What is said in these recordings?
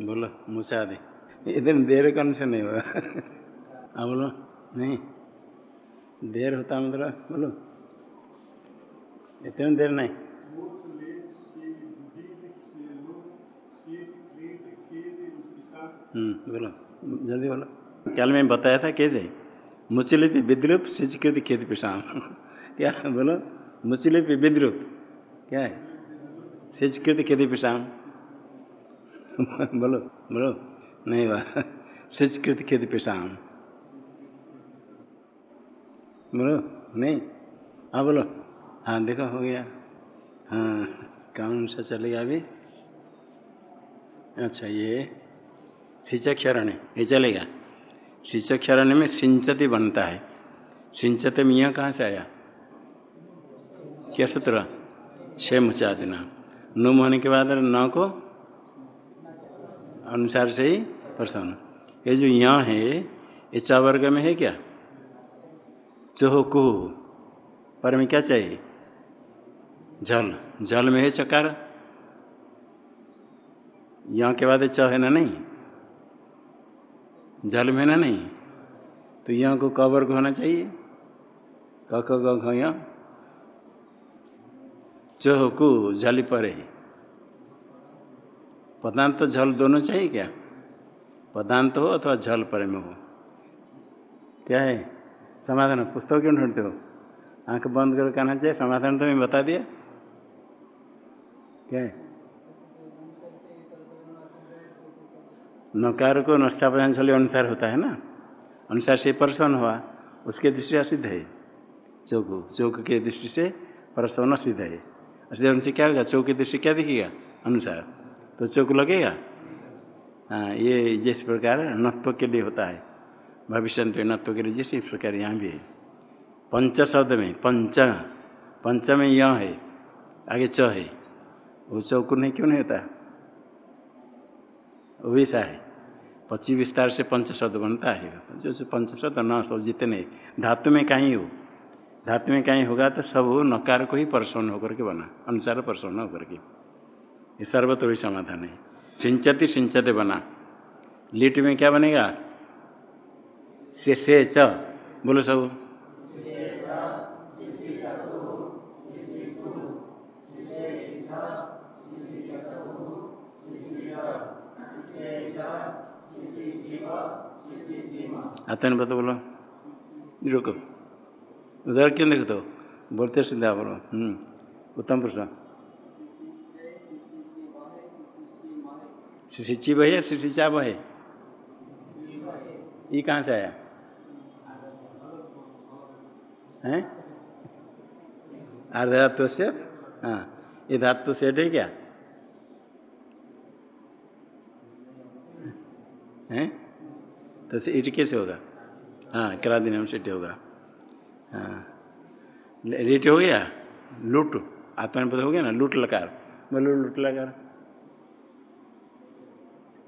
बोलो मुसा दे। इतनी देर कौन से नहीं होगा हाँ बोलो। नहीं। देर होता मतलब बोलो। इतनी देर नहीं। हम्म, बोलो। जल्दी बोलो। कल मैं बताया था कैसे? मुचलित विद्रुप शिचकृत खेत पिशाम क्या? बोलो। मुचलित विद्रुप। क्या है? शिचकृत खेती पिशाम बोलो बोलो। नहीं वाह शिचकृत खेती पिशाम बोलो, नहीं। हाँ बोलो। हाँ देखो, हो गया। हाँ कौन सा चलेगा अभी। अच्छा ये सिंचक्षरण ये चलेगा सिंचक्षरण में सिंचती बनता है। सिंचते में यह कहाँ से आया? क्या सूत्र? छः मुचा देना नुम होने के बाद न को अनुसार से ही प्रसन्न। ये जो यहाँ है, ये च वर्ग में है क्या? चोह कुह पर में क्या चाहिए? जल। जल में है चकार। यहाँ के बाद च है ना नहीं? जल में ना नहीं? तो यहाँ को को होना चाहिए। क क, ग, घ चोह कु जल पर है। पदांत तो जल दोनों चाहिए क्या? पदांत हो अथवा जल पर हो। क्या है? समाधान पुस्तक क्यों ढूंढते हो? आँख बंद कर कहना चाहिए, समाधान तो मैं बता दिया। क्या है? नकार को नष्टापदांशल अनुसार होता है ना? अनुसार से परसवन हुआ, उसके दृष्टि असिद्ध है। चौक चौक के दृष्टि से परसवन असिद्ध है। असिद्ध उनसे क्या होगा? चौक की दृष्टि क्या दिखेगा? अनुसार। तो चौक लगेगा? हाँ ये जिस प्रकार नत्व के लिए होता है। भविष्य तो नत्व के लिए जिस प्रकार यहाँ भी है। पंच शब्द में, पंच पंच में यह है, आगे च है। वो चौक नहीं, क्यों नहीं होता? वो ऐसा है। पच्चीस विस्तार से पंच शब्द बनता है। जो पंच शब्द न सब जितने धातु में कहीं हो, धातु में कहीं होगा तो सब नकार को ही प्रसन्न होकर के बना, अनुसार प्रसन्न होकर के। ये सर्वत्र ही समाधान है। सिंचती सिंचते बना। लिट में क्या बनेगा? से से च। बोलो सब। आते नहीं बता बोलो। रुको। उधर क्यों देखते हो बोलते सीधा बोलो उत्तम प्रश्न। सिंची बहे सिंचा बहे ये कहाँ से आया? हैं? आर्ध धातु से? हाँ। ये धातु से है क्या? हैं? तो से इट कैसे होगा? हाँ करा दिन हम सेट होगा। हाँ। रेट हो गया? लूट। आत्मनिपद हो गया ना? लूट लकार। बोलो लूट लकार।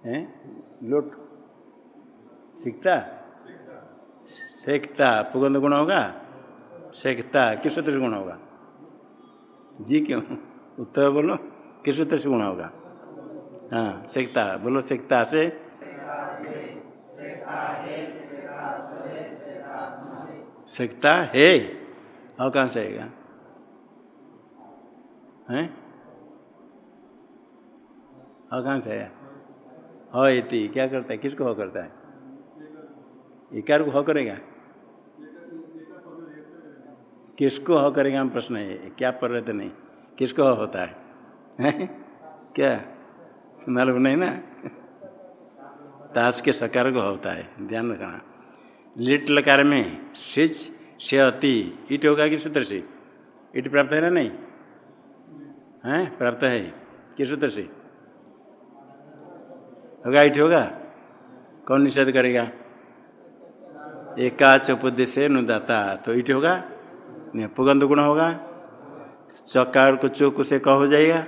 हैं? लूट। सीखता सेकता। पुगंध गुण होगा? सेकता। किस सूत्र से गुण होगा? जी क्यों? उत्तर बोलो। किस सूत्र से गुण होगा? हाँ सेकता। बोलो, सेकता से। सेकता है। और कहाँ से आएगा? हैं? और कहाँ से आया? हो इति क्या करता है? किसको हो करता है? इकार को हो करेगा? किसको हो करेगा हम प्रश्न है। क्या पढ़ रहे थे? नहीं। किसको हो होता है, है? क्या? मालूम नहीं ना? ताश के सकार को होता है। ध्यान रखना। लिट लकार में सिच से अति ईट होगा किस सूत्र से? ईट प्राप्त है ना नहीं? है? प्राप्त है। किस सूत्र से? होगा ईट होगा? कौन निषेध करेगा? एकाच उपदेश नुदाता तो ईट होगा? पुगंध गुण होगा। चकार को चौक से क हो जाएगा,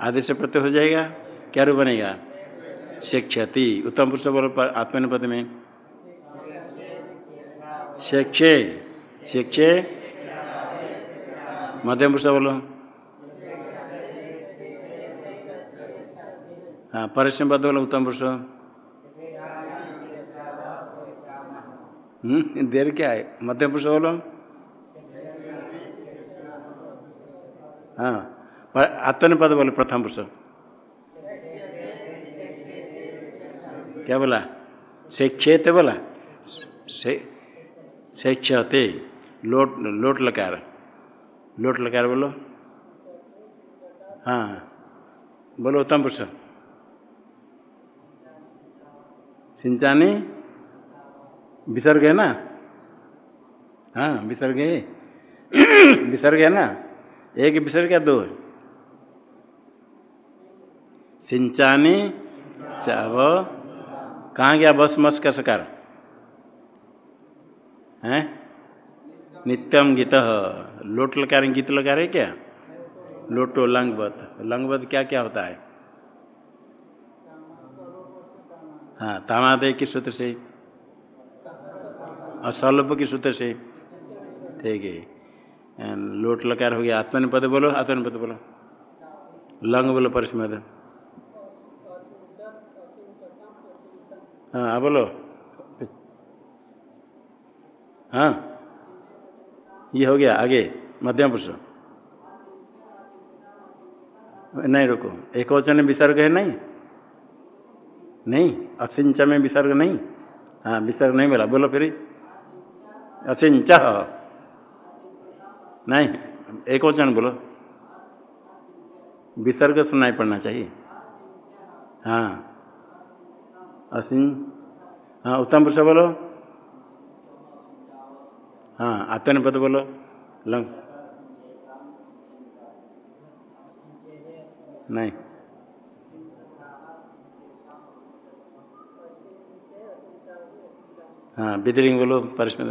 आदेश प्रत्यय हो जाएगा, क्या रूप बनेगा? शिक्षति, उत्तम पुरुष बोल पर आत्मनिपद में। शिक्षे शिक्षे, मध्यम पुरुष बोलो। हाँ परिश्रम पद बोलो उत्तम पुरुष देर क्या है मध्यम पुरुष बोलो हाँ आत्मनिपद बोले प्रथम पुरुष क्या बोला शिक्षेत बोला शिक्षते लोट लोट लकार लोट लकार बोलो हाँ बोलो उत्तम पुरुष सिंचानी विसर्ग है ना? हाँ विसर्ग है विसर्ग है ना? एक विसर्ग क्या दो। सिंचानी चाव। कहाँ गया बस मस का सकार? है? नित्यम गीत। लोट लगा रहे गीत लगा रहे क्या? लोटो लंगवत लंगवत क्या क्या होता है? हाँ तामादय की सूत्र से? और सल्प की सूत्र से? ठीक है। लोट लकार हो गया। आत्मनिपद बोलो आत्मनिपद बोलो। लंग बोलो, परिस्मद। हाँ बोलो। हाँ। ये हो गया, आगे। मध्यम पुरुष नहीं, रुको। एक वचन विसर्ग है नहीं? नहीं, असिंच में विसर्ग नहीं। हाँ विसर्ग नहीं बोला बोलो फिर। असिंच। नहीं, एक वचन बोलो। विसर्ग सुनाई पड़ना चाहिए। हाँ। असिं हाँ उत्तम पुरुष बोलो। हाँ आत्मनिपद बोलो। लंग। नहीं। हाँ विदरिंग बोलो परिश्रम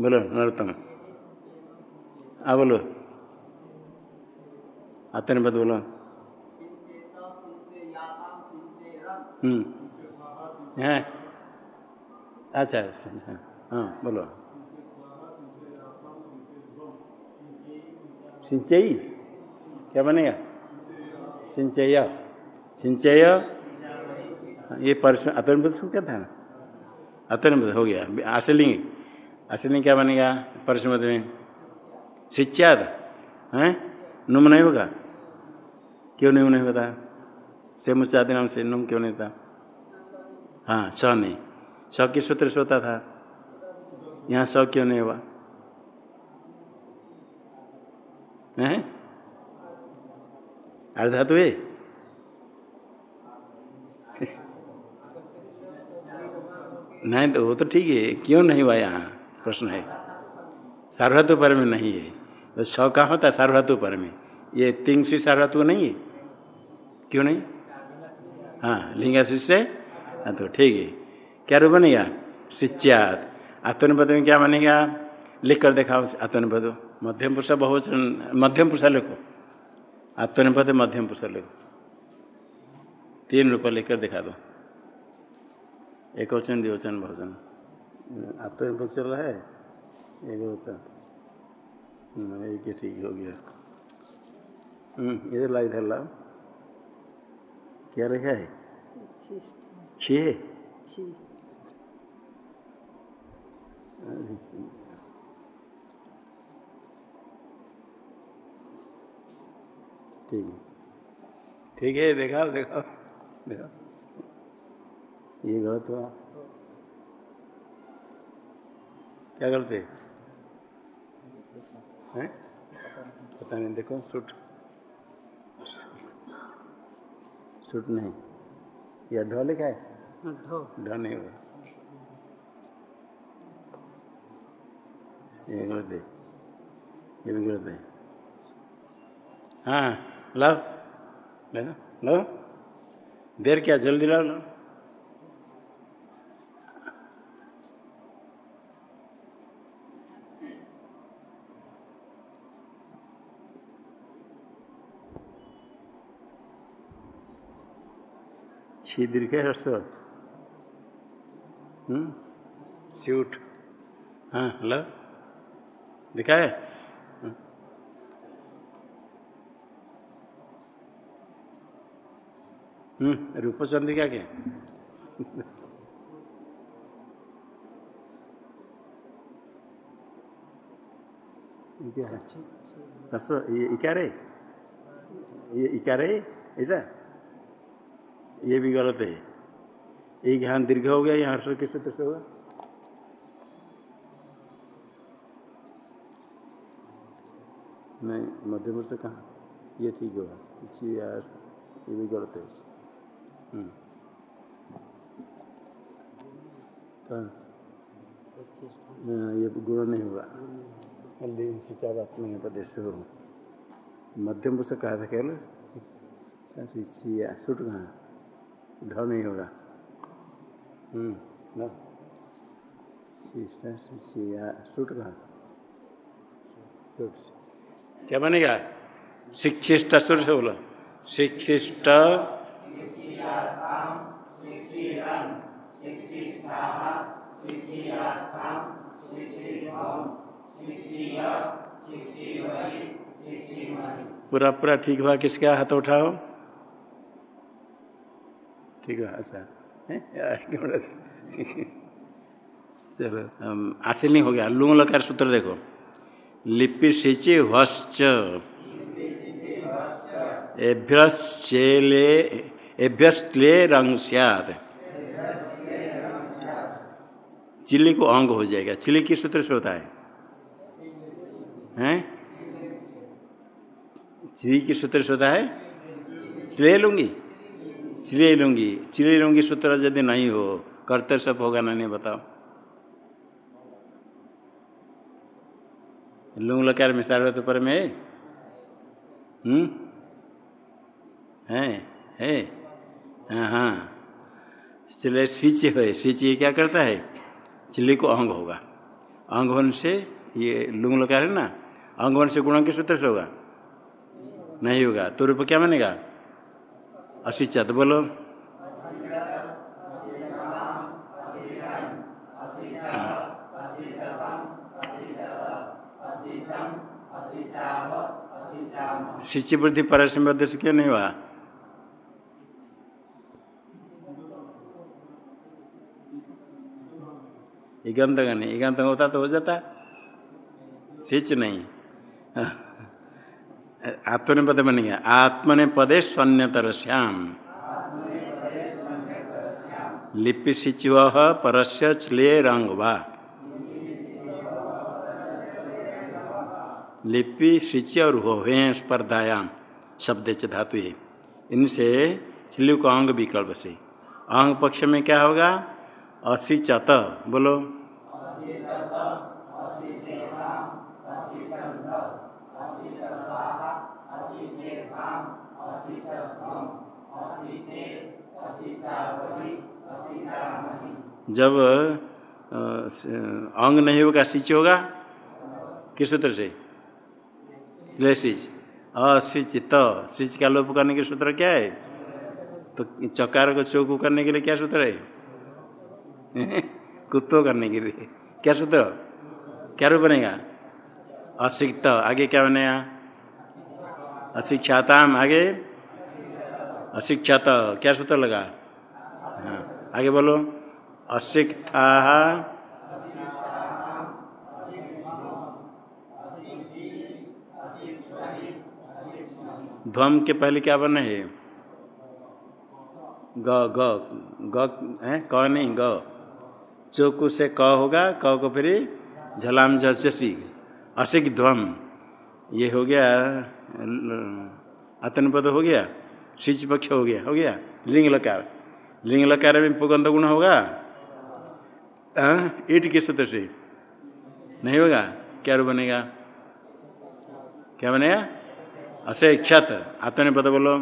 बोलो, नरोत्तम। हाँ बोलो। आत्मनिपद बोलो। हम्म। है। अच्छा अच्छा हाँ बोलो। सिंचई? क्या बनेगा? सिंचय सिंचय ये परसों अतुलबुद्ध क्या था अतुलबुद्ध हो गया। आशलिंग आशलिंग क्या बनेगा? परसमद में? शिच्याद हैं? नुम नहीं होगा? क्यों नहीं नहीं होता? से मुचादि नाम से नुम क्यों नहीं था हाँ स नहीं। स की सूत्र से होता था। यहाँ स क्यों नहीं हुआ? हैं? अर्धातु नहीं तो वो तो ठीक है, क्यों नहीं हुआ यहाँ प्रश्न है। सार्वधातु पर में नहीं है। तो सौ कहाँ होता है सार्वधातु पर में? ये तिंग सी सार्वधातु नहीं है? क्यों नहीं? हाँ लिंगा शिष्य हाँ तो ठीक है। क्या रूप बनेगा? शिच्यात आत्मनिपद में क्या बनेगा? लिख कर दिखाओ आत्मनिपद मध्यम पुरुष बहुवचन, मध्यम पुरुष लिखो। आत्मनिपद मध्यम पुरुष लिखो। तीन रूप लिखकर दिखा दो। एक वचन द्विवचन बहुवचन आत्मनिपद चल रहा है। एक होता एक ही ठीक हो गया। इधर ला इधर लाओ क्या लिखा है? छः। ठीक ठीक है, देखा देखा देखा। ये गलत हुआ। क्या करते हैं? पता नहीं देखो सूट। सूट नहीं। या ढो लिखा है? ढो। नहीं हुआ। ये गलत है। ये भी गलत है। हाँ लो ले लो देर क्या जल्दी लो लो छी दीर्घ हर्ष स्यूट। हाँ हेलो? दिखाए हम्म रूप चंद्रिका के क्या? है ये क्या रे ये इकार? है ऐसा? ये भी गलत है। एक यहाँ दीर्घ हो गया यहाँ हर्ष किस सूत्र से होगा? नहीं मध्यम से कहा? ये ठीक होगा। यार ये भी गलत है। हम्म। हाँ, ये गुण नहीं हुआ सिंचाई बात नहीं हो। मध्यम से कहा था केवल? सूट कहाँ? ढ नहीं होगा सूट कहाँ? क्या बनेगा? शिक्षिष्ट सुर से बोलो। शिक्षिष्ट पूरा पूरा ठीक हुआ? किसका हाथ उठाओ? ठीक है अच्छा। चलो आशील नहीं हो गया। लुंग लकार सूत्र देखो। लिपि सिंचे एभ्यश्चेले एभ्यस्ले रंग सियाद। चिल्ली को अंग हो जाएगा। चिल्ली किस सूत्र से होता है? हैं? चिली किस सूत्र से होता है? चिले लूँगी। चिले लूँगी चिले लूँगी सूत्र यदि नहीं हो, करते सब होगा ना, नहीं बताओ। लुंग लकार में सार्वत पर में हम्म? है है। हाँ हाँ। चले स्विच है, स्विच ये क्या करता है? चिल्ली को अंग होगा। अंग होने से ये लुंग लकार है ना? अंग होने से गुणों के सूत्र से होगा? नहीं होगा। तो रूप क्या बनेगा? अशिचत बोलो। शिची बुद्धि परसम्बद्ध से क्यों नहीं हुआ? इगंत नहीं इगंत होता तो हो जाता। सिच नहीं। आत्मने पद बन गया। आत्मने पदे स्वन्यतर श्याम लिपि सिचव परस्य चले रंग वा लिपि सिच और होहे स्पर्धायाम शब्द च धातु। इनसे चिल्लू को अंग विकल्प से। अंग पक्ष में क्या होगा? असी चत बोलो। जब अंग नहीं होगा सिच होगा? किस सूत्र से? सिच असिचित सिच का लोप करने के सूत्र क्या है? तो चकार को चौकू करने के लिए क्या सूत्र है? कुत्तो करने के लिए। क्या सूत्र? क्या रूप बनेगा? अशिक्त। आगे क्या बनेगा? अशिक्षाताम। आगे? अशिक्षात। क्या सूत्र लगा? हाँ। आगे बोलो। अशिक्षा ध्वम के पहले क्या बना है? ग ग ग, है? क नहीं, ग। चौकू से क होगा, क को फिर झलाम झसी असिक ध्वम। ये हो गया आतनपद हो गया सिच पक्ष हो गया हो गया। लिंग लकार। लिंग लकार में पुगंध गुण होगा। ईट के सूत्र से? नहीं होगा? क्या रू बनेगा? क्या बनेगा? असे आत्मने पद बोलो।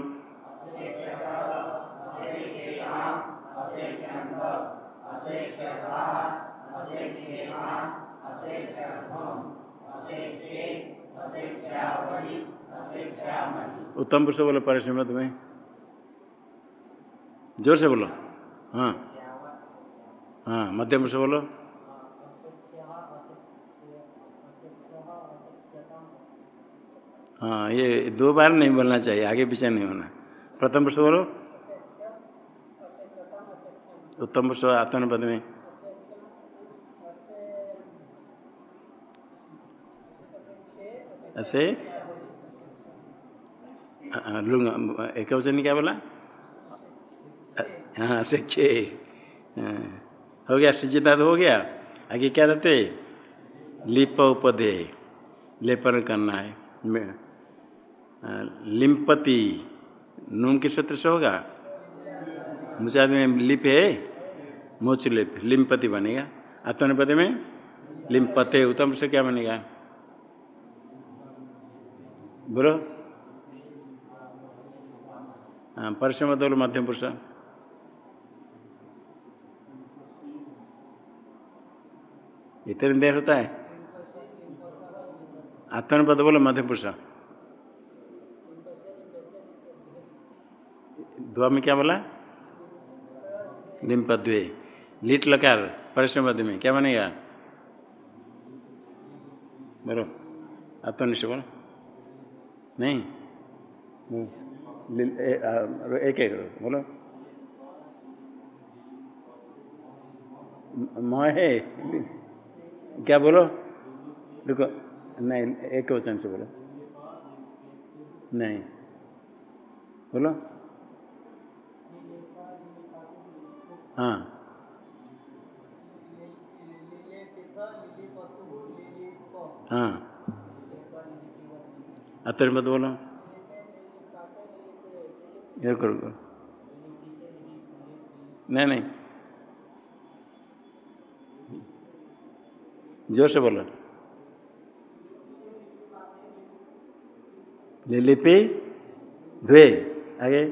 उत्तम पुरुष बोलो परिश्रम में ज़ोर से बोलो। हाँ। हाँ मध्यम पुरुष बोलो। हाँ ये दो बार नहीं बोलना चाहिए, आगे पीछे नहीं होना। प्रथम पुरुष बोलो। उत्तम पुरुष आत्मनिपद में। ऐसे? लुंग, एक क्या बोला? हाँ से खे हो गया सिजिता तो हो गया। आगे क्या रहते? लिप उपदे लेपन करना है। लिम्पति नूम के सूत्र से होगा? मुझे में लिप है? मोच लिप। लिम्पति बनेगा। आत्मनिपति में? लिम्पते उत्तम से क्या बनेगा? बोलो। हाँ परिश्रम बोलो मध्यम पुरुष। इतने देर होता है? आत्मनिपद बोलो मध्यम पुरुष दुआ में क्या बोला? लिम्पद्वे लिट लकार परिश्रम पद में। क्या बनेगा? बोलो। आत्मनिष्ठ बोलो। नहीं? एक एक बोलो। म है क्या बोलो? देखो नहीं, एक वचन से बोलो। नहीं। बोलो। हाँ। हाँ। अतर मत बोलो। ये करो करो। नहीं नहीं। ज़ोर से बोलो। लिलिपि द्वे। आगे।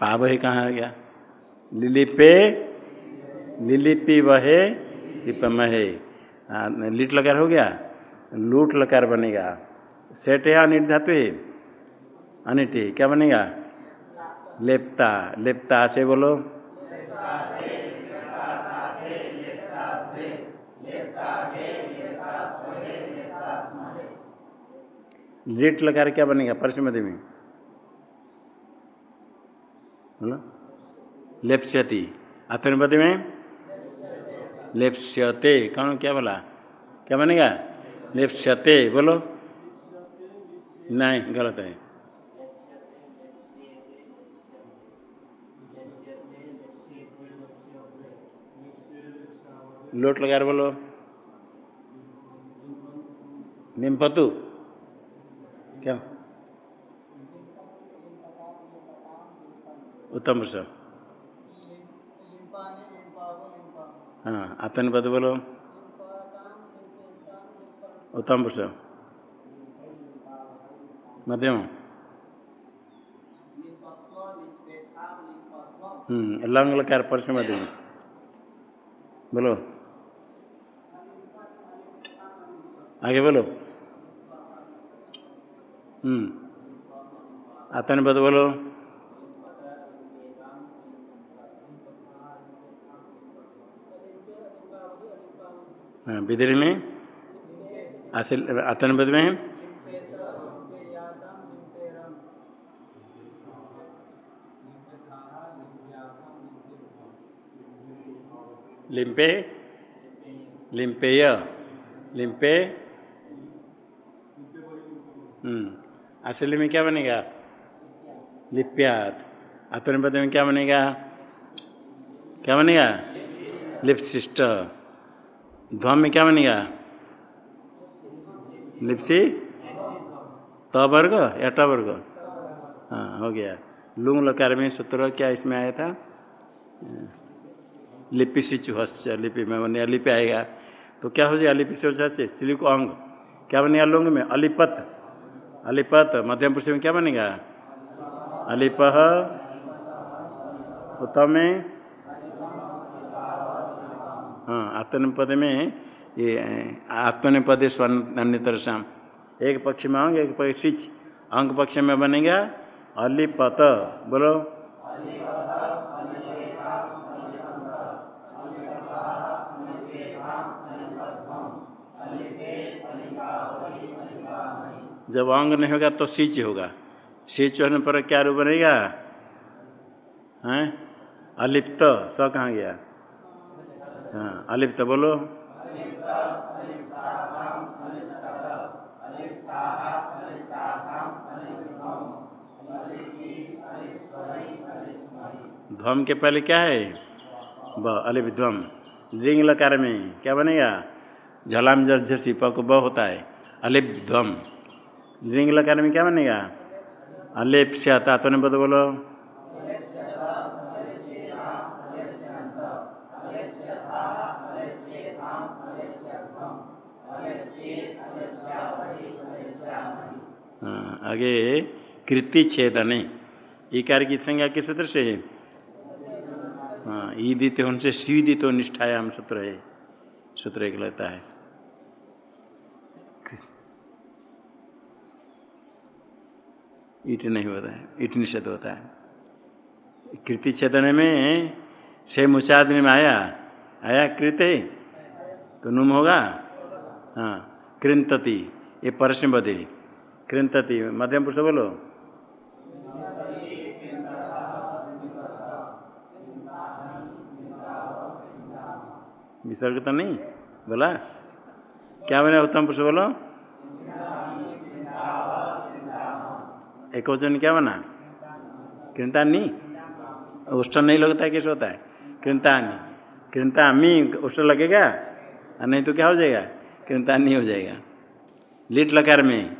पाव है कहाँ आ गया? लिलिपे, लिलिपि वहे, लिपम है। लिट लकार हो गया? लूट लकार बनेगा। सेट है अनिट धातु है? अनिट क्या बनेगा? लेपता। लेपता से बोलो। लेट लगा क्या बनेगा? परसमति में बोलो लेप्स्यति। आत्मनिपति में? लेप्स्यते। कौन, क्या बोला? क्या बनेगा? लेप्स्यते। बोलो। नहीं, गलत है। लोट लगा बोलो। निम्पतु। क्या? उत्तम पुरुष। हाँ आत्मनिपद बोलो। उत्तम पुरुष। मध्यम। हम्म लंग लकार परस मध्यम। बोलो। आगे बोलो। हम्म। आत्मनिपद बोलो। हाँ विदरी में? आसिल आत्मनिपद में? लिम्पे? लिम्पेय। लिम्पे? हम्म। असली में क्या बनेगा लिप्यात आत्मनिपद में क्या बनेगा क्या बनेगा लिपसिष्ट ध्वम में क्या बनेगा लिप्सी त वर्ग या ट वर्ग हाँ हो गया लुंग लकार में सूत्र क्या इसमें आया था लिपि सिचु लिपि में बनेगा लिपि आएगा तो क्या हो जाएगा लिपि से स्त्री को अंग क्या बनेगा लुंग में अलिपत अलिपत मध्यम पुरुष में क्या बनेगा? अलिप उत्तम में हाँ आत्मनिपद में, ये, आत्मनिपद अन्यतर शाम एक पक्ष में अंग, एक पक्ष, अंग पक्ष में बनेगा अलिपत बोलो। जब अंग नहीं होगा तो सिच होगा। सिच होने पर क्या रूप बनेगा? हैं? अलिप्त, स कहाँ गया? हाँ अलिप्त बोलो। ध्वम के पहले क्या है? ब अलिप ध्वम। लिंग लकार में क्या बनेगा? झलाम जसी प को ब होता है। अलिप ध्वम। लिंग लकार में क्या बनेगा? अलेप से आता तो नहीं बोलो आगे कृति छेदन। इकार की संज्ञा किस सूत्र से है? हाँ ईदित उनसे सीदित निष्ठायाम सूत्र है। सूत्र एक लगता है। ईट नहीं होता है ईट निषेध होता है। कृति छेदन में से मुचादने में आया आया कृत? तो नुम होगा? हाँ कृंतति ये परसम बधे कृंतति मध्यम पुरुष बोलो। विसर्ग तो नहीं, बोला? क्या बने उत्तम पुरुष बोलो? एक वचन क्या बना? कृंतानी उष्ट नहीं लगता है कैसे होता है? कृंतानी कृंतामी उष्ट लगेगा? नहीं तो क्या हो जाएगा? कृंतानी हो जाएगा। लिट लकार में।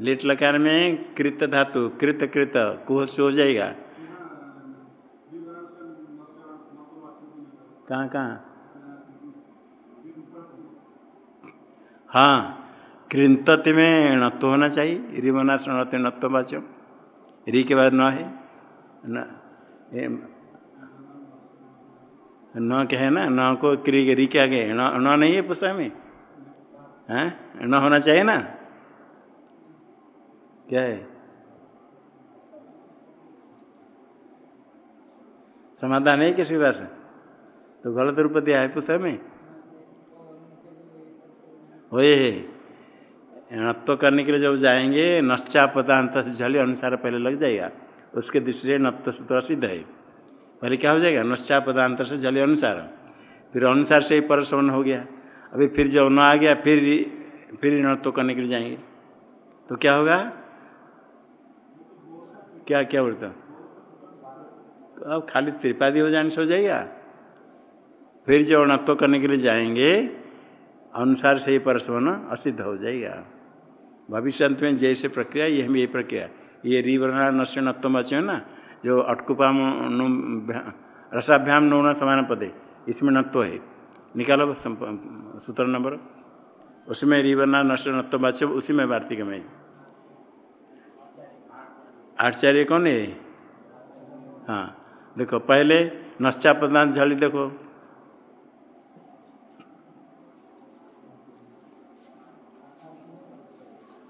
लिट लकार में कृत धातु, कृत कृत कुह से हो जाएगा। कहाँ कहाँ? हाँ। कृंतति में नत्व होना चाहिए री बना नत्व बाचो री के बाद न है न न क्या है ना न को क्री री के आगे न, नहीं है पुस्तक में? हैं? न होना चाहिए ना? क्या है? समाधान है किसी पास तो गलत रूप दिया है पुस्तक में? है। नत्व करने के लिए जब जाएँगे नश्चा पदांत से झली अनुसार पहले लग जाएगा। उसके दृष्टि से नत्व सूत्र सिद्ध है। पहले क्या हो जाएगा? नश्चा पदांत से झली अनुसार। फिर अनुसार से ही परसवन हो गया। अभी फिर जब न आ गया, फिर फिर नत्व करने के लिए जाएँगे। तो क्या होगा? क्या क्या बोलता? अब खाली त्रिपादी हो जाने से हो जाएगा। फिर जो अणत्व करने के लिए जाएँगे, अनुसार से ही परसवन असिद्ध हो जाएगा। भविष्य में जैसे प्रक्रिया ये हम ये प्रक्रिया ये रिवर्ण नश्य नत्व बचे ना, जो अटकुपाम रसाभ्याम नून समान पदे, इसमें नत्व है। निकालो सूत्र नंबर। उसमें रिवर्ण नश्य नत्व बचे उसी में वार्तिक में। आचार्य कौन है? हाँ देखो, पहले नश्चा पदार्थ झली देखो।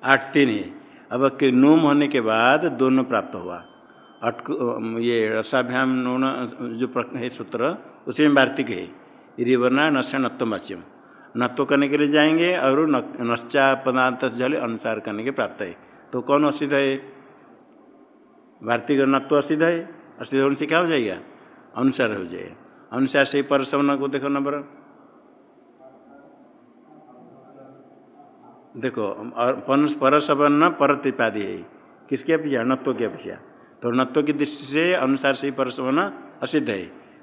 आठ तीन है अब के नूम होने के बाद दोनों प्राप्त हुआ। अटक, ये रसाभ्याम नून, जो है सूत्र, उसी में वार्तिक है। रिवर्णा नत्व वाच्यम नत्व करने के लिए जाएँगे और नश्चा पदार्थ जल अनुसार करने के प्राप्त है। तो कौन असिध है? वार्तिक नत्व असिध है? असिध होने से क्या हो जाएगा? अनुसार हो जाएगा। अनुसार से पर सवन को देखो नंबर। देखो पर सबन पर त्रिपादी है। किसकी अपेक्षा नत्व की अपेक्षा तो नत्व की दृष्टि से अनुसार से ही पर सवन असिद्ध है।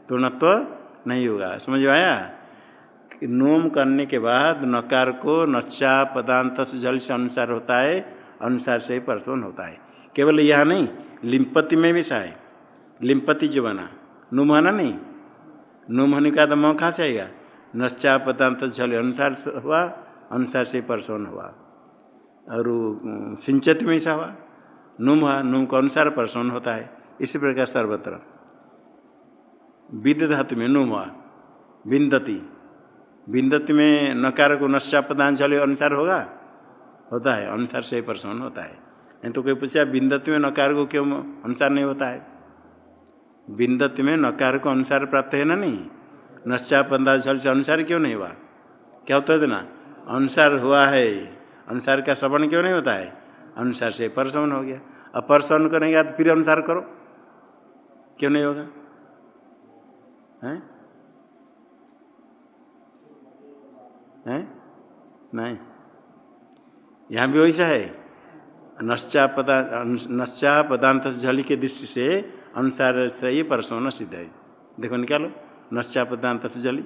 तो नत्व नहीं होगा। समझ में आया? नोम करने के बाद नकार को नच्चा पदांत से जल से अनुसार होता है, अनुसार से ही परसवन होता है। केवल यह नहीं लिम्पति में भी सा है। लिम्पति जो बना नुम है ना नहीं? नुम होने का तो मोह कहाँ से आएगा। नश्चा पदांत जल अनुसार हुआ अनुसार से परसवन हुआ। और सिंचत में ऐसा हुआ। नुम हुआ, नुम को अनुसार परसवन होता है। इसी प्रकार सर्वत्र। विद धातु में नुम हुआ। बिंदती बिंदती में नकार को नश्चा पदांचल अनुसार होगा? होता है। अनुसार से परसवन होता है। नहीं तो कोई पूछा बिंदती में नकार को क्यों अनुसार नहीं होता है। बिंदती में नकार को अनुसार प्राप्त है ना नहीं? नश्चा पदांचल से अनुसार क्यों नहीं हुआ? क्या होता है ना अनुसार हुआ है। अनुसार का श्रवण क्यों नहीं होता है? अनुसार से परसवन हो गया। अब परसवन करेंगे तो फिर अनुसार करो। क्यों नहीं होगा? हैं? हैं? नहीं। यहाँ भी वैसा है। नश्चा पदा, नश्चा पदांत जल के दृष्टि से अनुसार से ही परसोना सिद्ध है। देखो निकालो। नश्चा पदांत से जली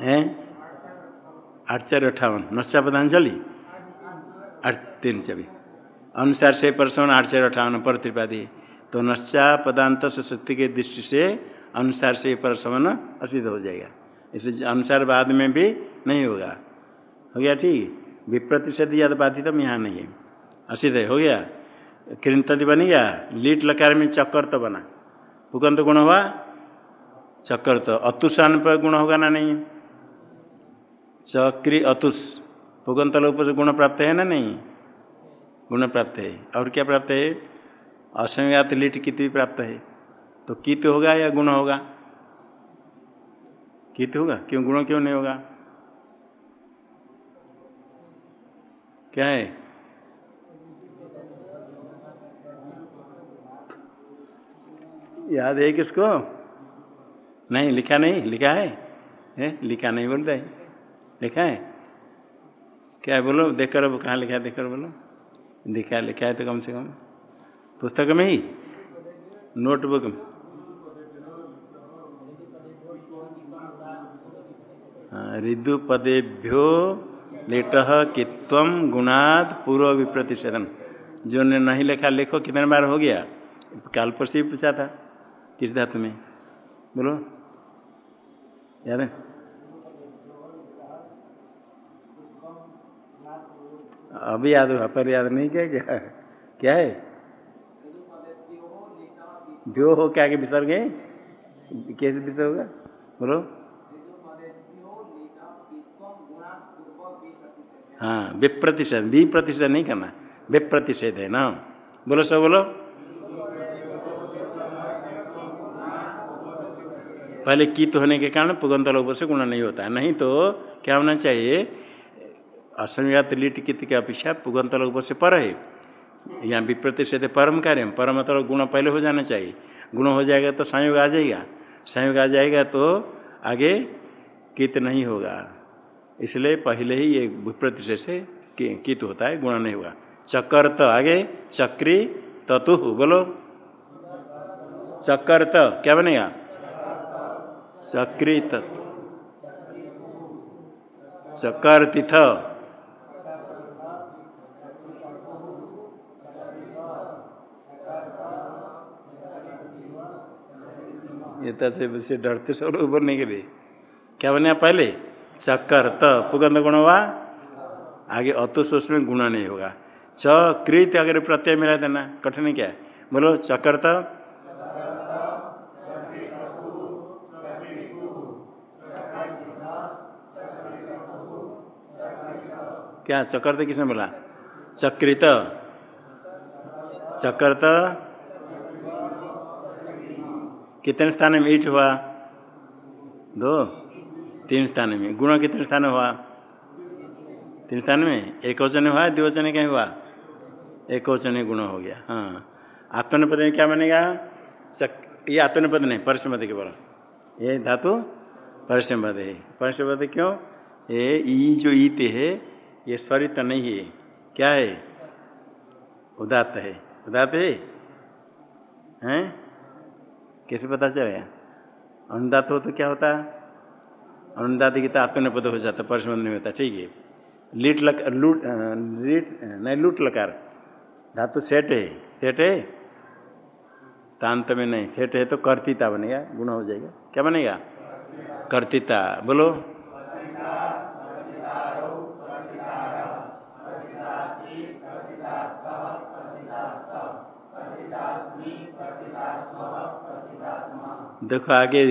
है? आठ चार अट्ठावन नश्चा पदांजलि आठ तीन चौबीस अनुसार से परसोन आठ चार अट्ठावन पर त्रिपादी। तो नश्चा पदांत सत्य के दृष्टि से अनुसार से परसवन असिद्ध हो जाएगा। इसलिए अनुसार बाद में भी नहीं होगा। हो गया ठीक? विप्रतिशत याद तो यहाँ नहीं है। असिद्ध हो गया? कृंतति बन गया? लीट लकार में चक्कर तो बना। पुकंत गुण हुआ? चक्कर तो अतुषान पर गुण होगा ना नहीं? चक्री अतुष पुगंत लोग से गुण प्राप्त है ना नहीं? गुण प्राप्त है। और क्या प्राप्त है? असंज्ञात लिट कित भी प्राप्त है। तो कित होगा या गुण होगा? कित होगा? क्यों गुण क्यों नहीं होगा? क्या है? याद है किसको? नहीं लिखा नहीं? लिखा है, है? लिखा नहीं बोलता है। लिखा है? क्या बोलो? देख कर कहाँ लिखा है? देख कर बोलो। लिखा लिखा है तो कम से कम। पुस्तक में ही? नोटबुक में। हाँ ऋदु पदेभ्यो लेट कित्व गुणाद पूर्व विप्रतिषेधन जो ने नहीं लिखा, लिखो। कितने बार हो गया? काल पर से पूछा था। किस धातु में? बोलो। याद है? अभी याद हुआ, पर याद नहीं क्या क्या? क्या है? व्यो हो क्या के विसर्ग है कैसे विसर्ग होगा? बोलो। हाँ विप्रतिशत बी प्रतिशत नहीं करना विप्रतिषेध है ना? बोलो, सब बोलो। पहले कीत होने के कारण पुगंत लोगों से गुणा नहीं होता, नहीं तो क्या होना चाहिए? असंज्ञात लीट कित की अपेक्षा पुगंत लोगों से पर है यहाँ विप्रतिषेध परम कार्य, परम मतलब गुण पहले हो जाना चाहिए। गुण हो जाएगा तो संयोग आ जाएगा। संयोग आ जाएगा तो आगे कित नहीं होगा। इसलिए पहले ही ये विप्रतिषेध से कित होता है, गुण नहीं होगा। चक्कर तो आगे, चक्री ततु बोलो। चक्कर तो क्या बनेगा? चक्री तत्व चक्कर तिथ। ये तथे से डरते लोग बोलने के लिए। क्या बने पहले? चक्कर, त पुगंध गुण हुआ आगे अतुष उसमें गुण नहीं होगा। च कृत अगर प्रत्यय मिला देना कठिन क्या? बोलो, चक्कर, त? क्या चक्कर किसने बोला? चक्रित। चक्कर कितने स्थान में ईट हुआ? दो। तीन स्थान में। गुण कितने स्थान हुआ? तीन स्थान में। एक वचन हुआ द्विवचन कहीं हुआ? एक वचन गुण हो गया। हाँ। आत्मनिपद में क्या बनेगा? चक ये आत्मनिपद नहीं परिश्रमद के बोला ये धातु परिश्रमद है। परिश्रमद क्यों? ये ई जो ईत है, ये स्वरित नहीं है। क्या है? उदात है। उदात है? हैं? कैसे पता चलेगा अनुदात हो तो क्या होता? है अनुदात की तो आत्मनिपद हो जाता है परिश्रम नहीं होता, ठीक है। लीट लक, लूट लीट नहीं, लूट लकार। धातु सेट है सेट है? तांत में नहीं, सेट है तो कर्तिता बनेगा, गुण हो जाएगा। क्या बनेगा? कर्तिता। बोलो। देखो आगे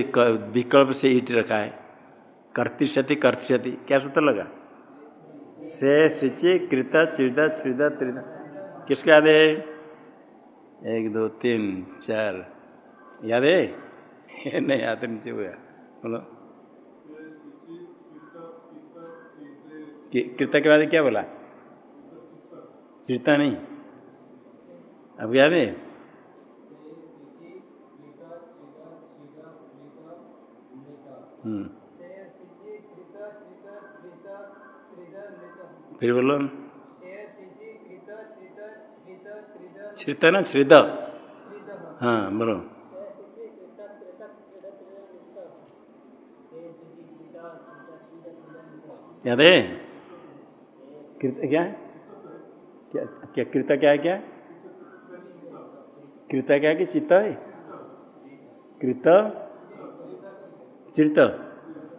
विकल्प से ईट रखा है। कर्तिशति कर्तिशति। क्या सूत्र लगा? से सिचि कृत चिदा छिदा त्रिदा किसको याद है? एक, दो, तीन, चार। याद है? नहीं, याद नीचे हुआ बोलो। कृत के बाद क्या बोला? चिरता नहीं। अब याद है? फिर बोलो। श्रित ना श्रिद। हाँ बोलो। याद है? कृत क्या? है क्या क्या कृत क्या है क्या? कृत क्या है कि चित्त है? कृत। चित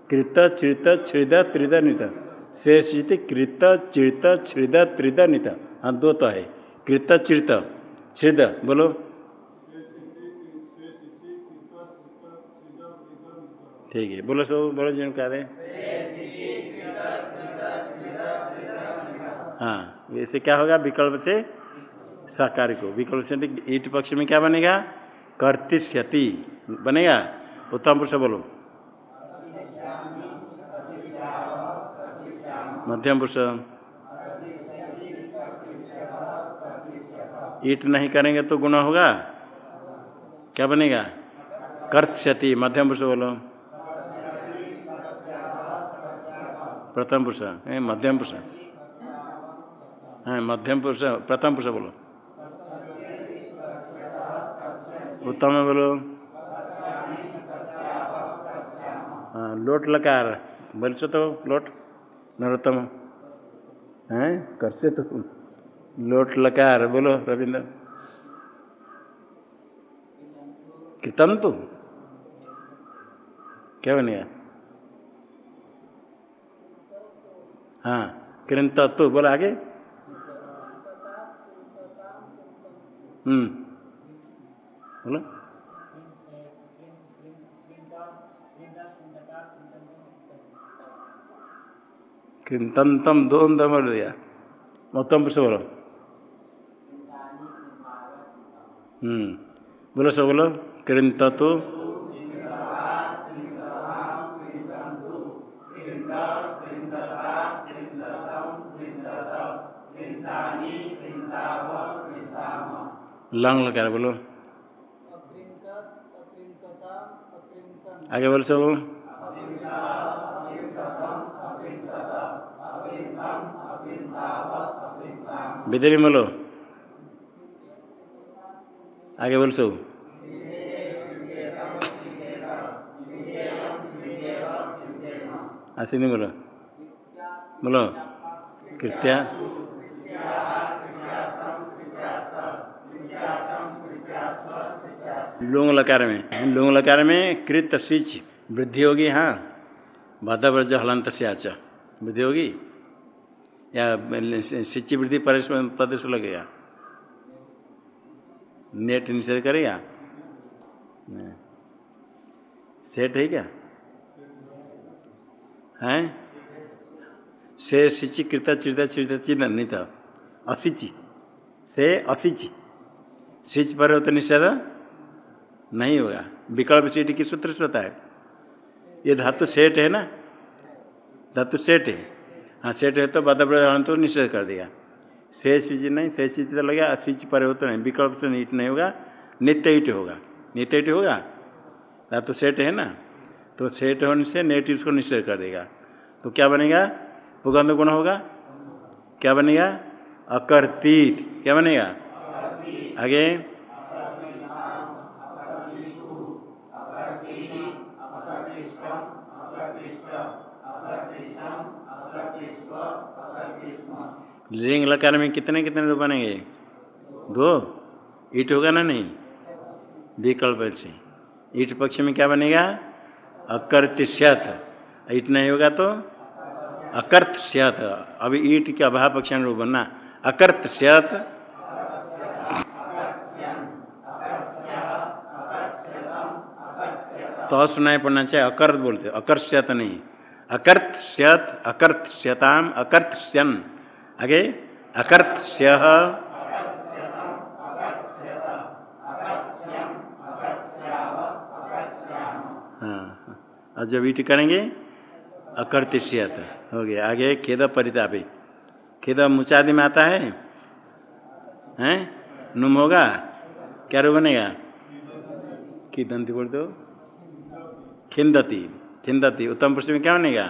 कृत चित छृद, त्रिद, नित। शेष कृत चित छृद, त्रिद, नित। हाँ दो तो है। कृत चित छृद, बोलो। ठीक है, बोलो सो बोलो जिन कह रहे हाँ। ऐसे क्या होगा, विकल्प से? साकार को। विकल्प से ईट पक्ष में क्या बनेगा? कर्तिष्यति। बनेगा? उत्तम पुरुष बोलो। मध्यम पुरुष ईट नहीं करेंगे तो गुण होगा? क्या बनेगा? कर्त्यति मध्यम पुरुष बोलो। प्रथम पुरुष मध्यम पुरुष हाँ मध्यम पुरुष प्रथम पुरुष बोलो। उत्तम बोलो। हाँ लोट लकार बोल से तो लोट। नरोत्तम। हैं? कर से तो लोट लकार, बोलो रविंद्र। कृतंतु क्या बनेगा हाँ कृंत तो बोलो आगे। हम्म। बोलो। कृतंतम दो बोल दिया बोलो हम्म बोलो सब बोलो कृंत तो लंग लगा बोलो आगे बोल सब विदरी बोलो आगे बोल सो। सब आशीनी बोलो। बोलो। कृत्या। लुंग लकार में। लुंग लकार में कृत स्विच वृद्धि होगी हाँ। भद्रव्रज हलंत से आच। वृद्धि होगी? या सिंची वृद्धि प्रदेश लगेगा नेट निषेध करेगा सेट है क्या? हैं? से सिचि कृत चिरता चिरता चिन्ह नहीं था। असिचि से असिचि सिच पर हो तो निषेध नहीं होगा। विकल्प सीट की सूत्र से होता है ये धातु सेट है ना? धातु सेट है। हाँ सेट है तो बदब्रहण तो निषेध कर देगा शेष चीज़ नहीं, शेष चीज़ तो लगेगा सिच पर हो तो नहीं विकल्प से ईट नहीं होगा, नित्य ईट होगा। नित्य ईट होगा? या तो सेट है ना? तो सेट होने से नेट उसको निश्चय कर देगा। तो क्या बनेगा? पुगंध गुण होगा? क्या बनेगा? अकर्तीत। क्या बनेगा? आगे। लिंग लकार में कितने कितने रूप बनेंगे? दो? ईट होगा ना नहीं? विकल्प से ईट पक्ष में क्या बनेगा? अकर्त स्यथ ईट नहीं होगा तो? अकर्त स्यथ अभी ईट के अभाव पक्ष में रूप बनना अकर्त स्यथ तो सुनाई पड़ना चाहिए, अकर्त बोलते अकर्त स्यत नहीं। अकर्त स्यत अकर्त स्यताम अकर्त स्यन आगे, अकर्त स्य हाँ और जब ईट करेंगे अकर्तिष्यत हो गया। आगे, खेद परितापी। खेद मुचादि में आता है? हैं? नुम होगा? क्या रू बनेगा? कि दंती बोल दो। खिंदती। खिंदती उत्तम पुरुष में क्या बनेगा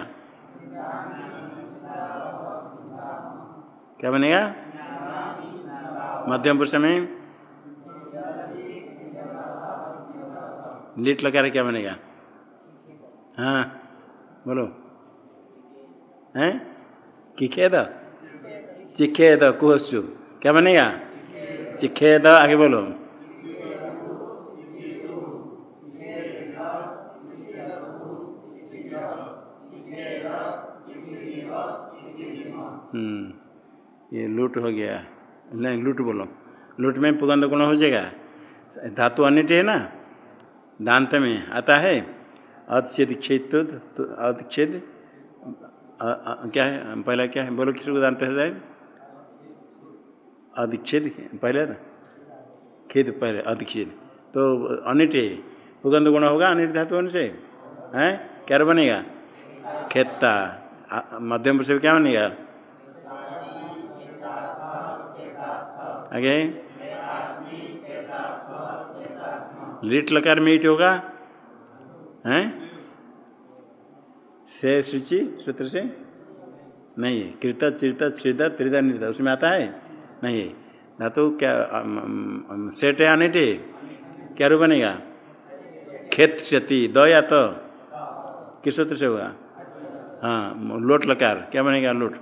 क्या बनेगा मध्यम पुरुष में लीट लगा क्या बनेगा हाँ बोलो हैं किखेद चिखेद कुहसु क्या बनेगा चिखेद आगे बोलो हम्म ये लूट हो गया नहीं, लूट बोलो। लूट में पुगंध गुण हो जाएगा। धातु अनिट है ना? दांत में आता है। अक्षेद क्षेद तो क्या है? पहला क्या है? बोलो किसी को दांत है साहब अधिक्षेद पहले ना? खेद, पहले अधिक्षेद तो अनिट है। पुगंध गुण होगा अनिट धातु होने से? हैं? क्या बनेगा? खेता मध्यम पुरुष क्या बनेगा? आगे। लिट लकार में ईट होगा। हैं? से सूचि सूत्र से? नहीं है। कृत चिरत श्रीद त्रिदा निर्द उसमें आता है? नहीं है। धातु क्या सेट है अनिट क्या रू बनेगा? खेत क्षति द या तो। किस सूत्र से होगा? हाँ लोट लकार। क्या बनेगा लोट?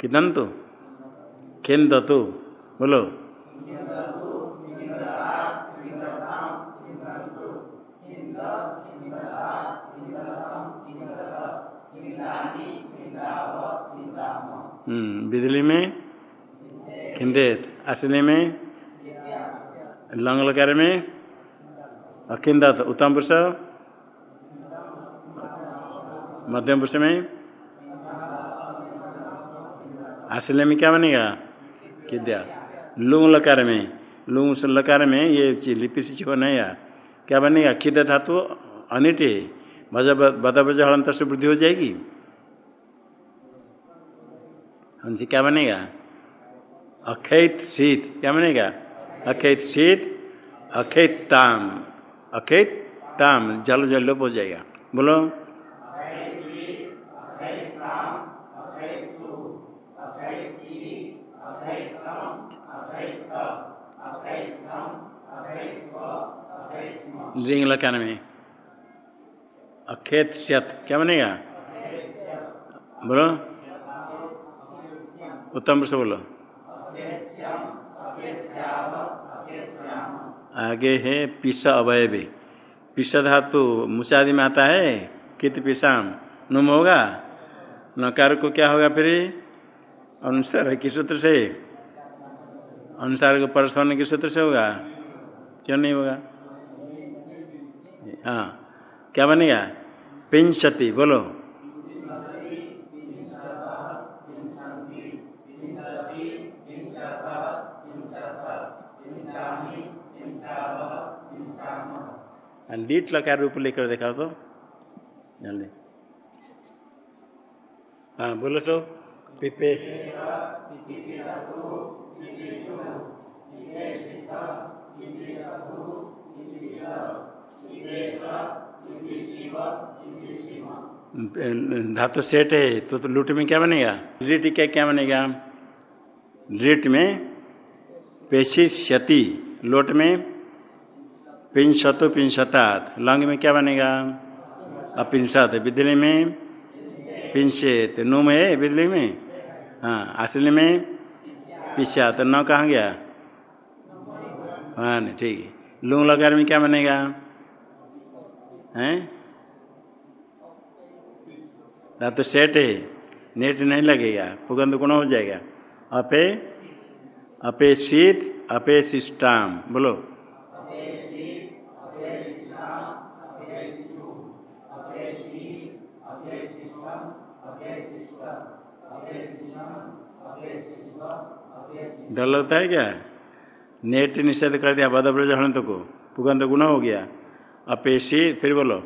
किदन तो खेन तो बोलो बिजली में? खिंदेत असली में? लंग लकार में? अखिंदत उत्तम पुरुष? मध्यम पुरुष में? असली में क्या बनेगा? किद्या। लुंग लकार में। लुंग से लकार में ये लिपि से छिपा नहीं क्या बनेगा? खिद धातु अनिट भज बद बज से वृद्धि हो जाएगी। हमसे क्या बनेगा? अखैत शीत। क्या बनेगा? अखैत शीत, अखैत ताम। अखैत ताम। जल जल लोप हो जाएगा। बोलो। लिंग लकार में अखेत शत, क्या बनेगा? बोलो। उत्तम से बोलो। आगे है पिसा अवयवी। पिसा धातु मुचादि में आता है, कित पिसाम। नुम होगा? नकार को क्या होगा फिर? अनुसार है, किस सूत्र से? अनुसार को परसवन किस सूत्र से होगा। क्यों नहीं होगा? हाँ। क्या बनेगा? पिंशति बोलो। लीट लगा रूप लेकर देखा तो। जल्दी। हाँ बोलो सो पिपे। धातु सेट है तो, तो लूट में क्या बनेगा? लिट क्या क्या बनेगा? लिट में पेशी क्षति लोट में पिंशतु पिंशतात लंग में क्या बनेगा? अपिंसत बिदली में पिंशेत नुम है बिजली में? हाँ असली में पिछा तो नौ कहाँ गया? हाँ नहीं ठीक है। लूंग लगा में क्या बनेगा? हैं? तो सेट है, नेट नहीं लगेगा, पुगंध गुण हो जाएगा। अपे अपेक्षित अपेशिष्टाम बोलो। डर लगता है क्या? नेट निषेध कर दिया बदब्रज हणत को पुगंध गुण हो गया। अपेशी फिर बोलो।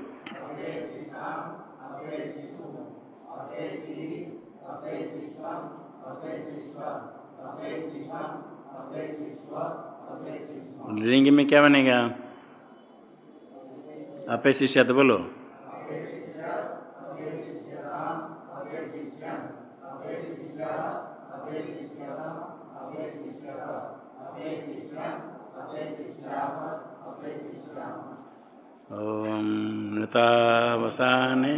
लिंग में क्या बनेगा? अपेशिष्य तो बोलो। ओम नृतावसाने